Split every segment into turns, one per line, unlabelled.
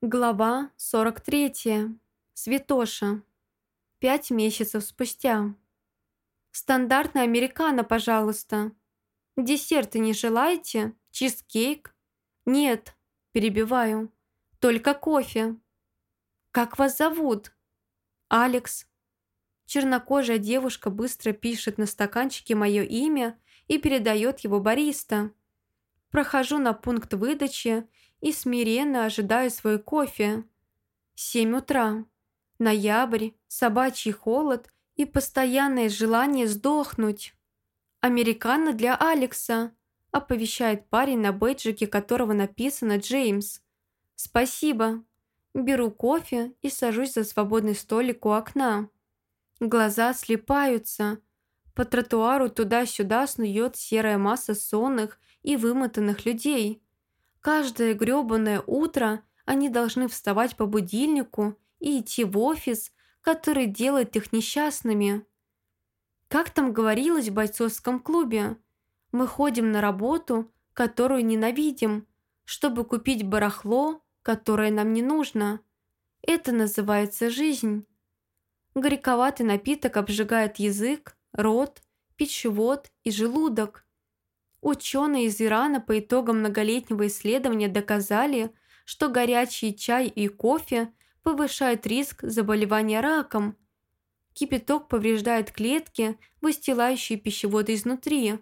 Глава 43. Святоша. Пять месяцев спустя. Стандартный американо, пожалуйста. Десерты не желаете? Чизкейк? Нет, перебиваю. Только кофе. Как вас зовут? Алекс. Чернокожая девушка быстро пишет на стаканчике мое имя и передает его бариста. Прохожу на пункт выдачи и смиренно ожидаю свой кофе. Семь утра. Ноябрь, собачий холод и постоянное желание сдохнуть. «Американо для Алекса», – оповещает парень на бейджике, которого написано «Джеймс». «Спасибо». Беру кофе и сажусь за свободный столик у окна. Глаза слепаются. По тротуару туда-сюда снует серая масса сонных и вымотанных людей – Каждое грёбаное утро они должны вставать по будильнику и идти в офис, который делает их несчастными. Как там говорилось в бойцовском клубе? Мы ходим на работу, которую ненавидим, чтобы купить барахло, которое нам не нужно. Это называется жизнь. Горьковатый напиток обжигает язык, рот, пищевод и желудок. Ученые из Ирана по итогам многолетнего исследования доказали, что горячий чай и кофе повышают риск заболевания раком. Кипяток повреждает клетки, выстилающие пищевод изнутри,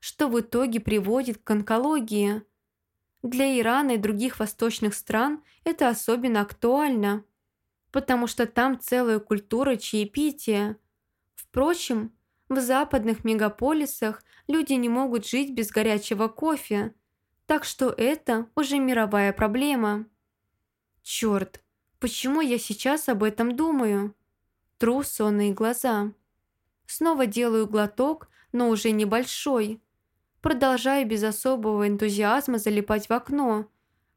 что в итоге приводит к онкологии. Для Ирана и других восточных стран это особенно актуально, потому что там целая культура чаепития. Впрочем, в западных мегаполисах люди не могут жить без горячего кофе, так что это уже мировая проблема. Черт, почему я сейчас об этом думаю? Тру сонные глаза. Снова делаю глоток, но уже небольшой. Продолжаю без особого энтузиазма залипать в окно,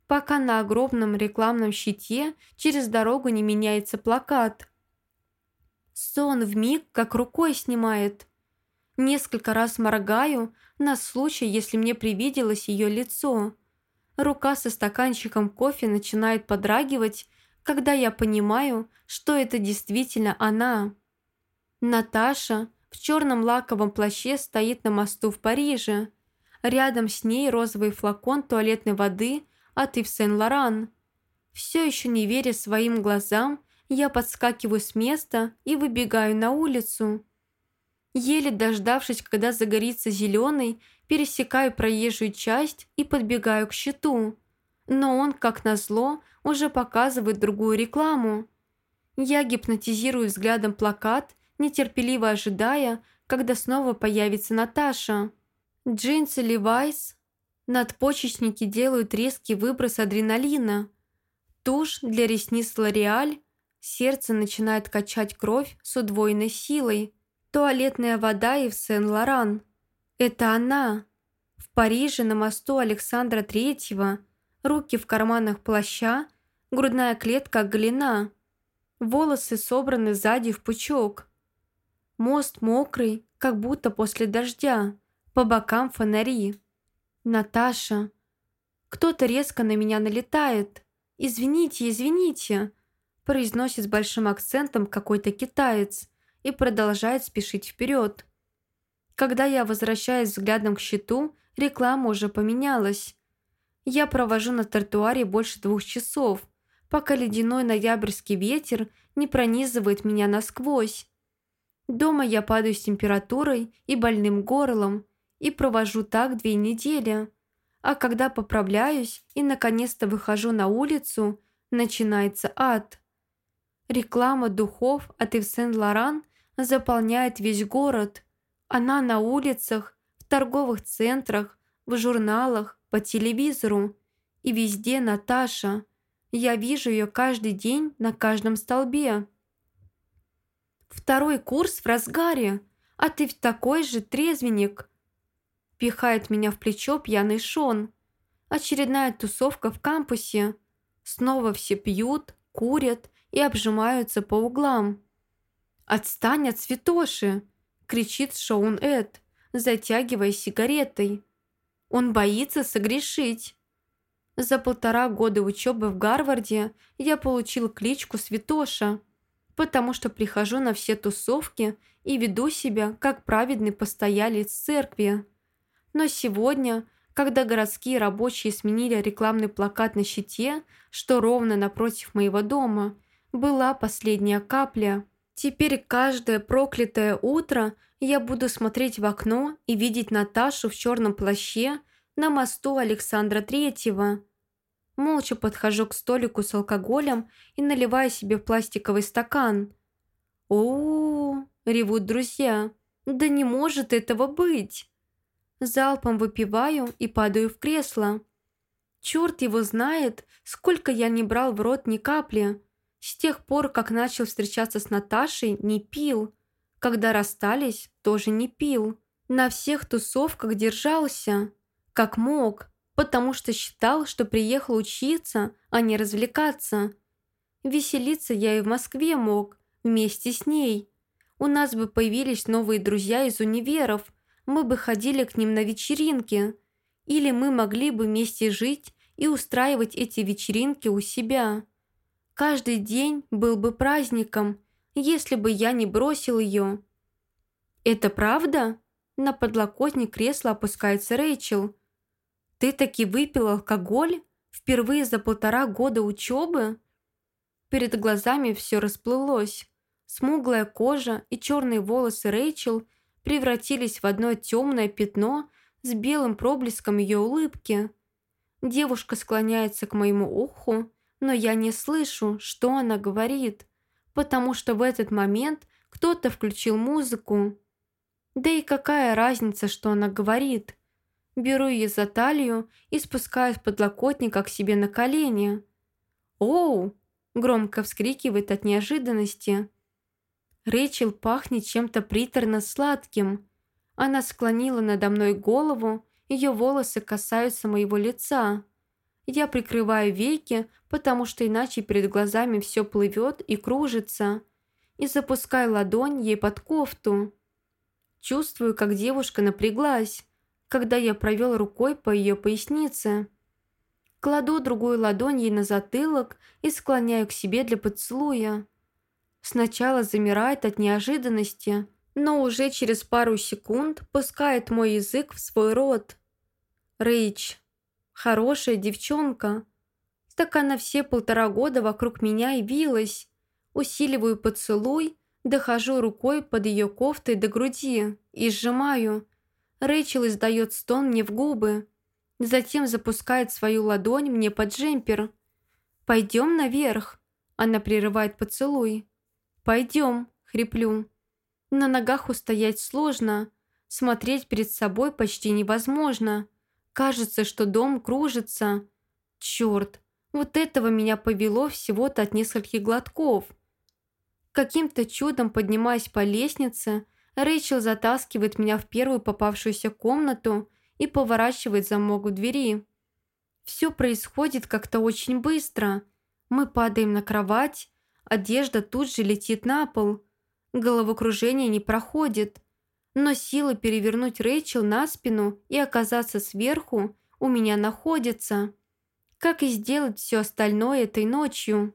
пока на огромном рекламном щите через дорогу не меняется плакат – Сон в миг как рукой снимает. Несколько раз моргаю на случай, если мне привиделось ее лицо. Рука со стаканчиком кофе начинает подрагивать, когда я понимаю, что это действительно она. Наташа в черном лаковом плаще стоит на мосту в Париже. Рядом с ней розовый флакон туалетной воды от Ив Сен-Лоран. Все еще не веря своим глазам, я подскакиваю с места и выбегаю на улицу. Еле дождавшись, когда загорится зеленый, пересекаю проезжую часть и подбегаю к щиту. Но он, как назло, уже показывает другую рекламу. Я гипнотизирую взглядом плакат, нетерпеливо ожидая, когда снова появится Наташа. Джинсы Левайс. Надпочечники делают резкий выброс адреналина. Тушь для ресниц Лореаль Сердце начинает качать кровь с удвоенной силой. Туалетная вода и в Сен-Лоран. Это она. В Париже на мосту Александра Третьего. Руки в карманах плаща, грудная клетка оголена. Волосы собраны сзади в пучок. Мост мокрый, как будто после дождя. По бокам фонари. Наташа. Кто-то резко на меня налетает. «Извините, извините!» произносит с большим акцентом какой-то китаец и продолжает спешить вперед. Когда я возвращаюсь взглядом к щиту, реклама уже поменялась. Я провожу на тротуаре больше двух часов, пока ледяной ноябрьский ветер не пронизывает меня насквозь. Дома я падаю с температурой и больным горлом и провожу так две недели. А когда поправляюсь и наконец-то выхожу на улицу, начинается ад. Реклама духов от Ив Сен-Лоран заполняет весь город. Она на улицах, в торговых центрах, в журналах, по телевизору. И везде Наташа. Я вижу ее каждый день на каждом столбе. Второй курс в разгаре, а ты такой же трезвенник. Пихает меня в плечо пьяный Шон. Очередная тусовка в кампусе. Снова все пьют, курят, и обжимаются по углам. «Отстань от святоши!» – кричит Шоун Эд, затягивая сигаретой. «Он боится согрешить!» За полтора года учебы в Гарварде я получил кличку Святоша, потому что прихожу на все тусовки и веду себя как праведный постоялец церкви. Но сегодня, когда городские рабочие сменили рекламный плакат на щите, что ровно напротив моего дома, была последняя капля. Теперь каждое проклятое утро я буду смотреть в окно и видеть Наташу в черном плаще на мосту Александра Третьего. Молча подхожу к столику с алкоголем и наливаю себе в пластиковый стакан. о, ревут друзья. «Да не может этого быть!» Залпом выпиваю и падаю в кресло. Черт его знает, сколько я не брал в рот ни капли. С тех пор, как начал встречаться с Наташей, не пил. Когда расстались, тоже не пил. На всех тусовках держался, как мог, потому что считал, что приехал учиться, а не развлекаться. Веселиться я и в Москве мог, вместе с ней. У нас бы появились новые друзья из универов, мы бы ходили к ним на вечеринки. Или мы могли бы вместе жить и устраивать эти вечеринки у себя. Каждый день был бы праздником, если бы я не бросил ее. «Это правда?» На подлокотник кресла опускается Рэйчел. «Ты таки выпил алкоголь? Впервые за полтора года учебы?» Перед глазами все расплылось. Смуглая кожа и черные волосы Рэйчел превратились в одно темное пятно с белым проблеском ее улыбки. Девушка склоняется к моему уху, но я не слышу, что она говорит, потому что в этот момент кто-то включил музыку. Да и какая разница, что она говорит? Беру ее за талию и спускаю с подлокотника к себе на колени. «Оу!» – громко вскрикивает от неожиданности. Рэйчел пахнет чем-то приторно-сладким. Она склонила надо мной голову, ее волосы касаются моего лица. Я прикрываю веки, потому что иначе перед глазами все плывет и кружится, и запускаю ладонь ей под кофту. Чувствую, как девушка напряглась, когда я провел рукой по ее пояснице. Кладу другую ладонь ей на затылок и склоняю к себе для поцелуя. Сначала замирает от неожиданности, но уже через пару секунд пускает мой язык в свой рот. Рэйч, хорошая девчонка. Так она все полтора года вокруг меня и вилась. Усиливаю поцелуй, дохожу рукой под ее кофтой до груди и сжимаю. Рэйчел издает стон мне в губы. Затем запускает свою ладонь мне под джемпер. «Пойдем наверх», – она прерывает поцелуй. «Пойдем», – хриплю. На ногах устоять сложно, смотреть перед собой почти невозможно. Кажется, что дом кружится. Черт, вот этого меня повело всего-то от нескольких глотков. Каким-то чудом поднимаясь по лестнице, Рэйчел затаскивает меня в первую попавшуюся комнату и поворачивает замок в двери. Все происходит как-то очень быстро. Мы падаем на кровать, Одежда тут же летит на пол. Головокружение не проходит. Но силы перевернуть Рэйчел на спину и оказаться сверху у меня находится. Как и сделать все остальное этой ночью.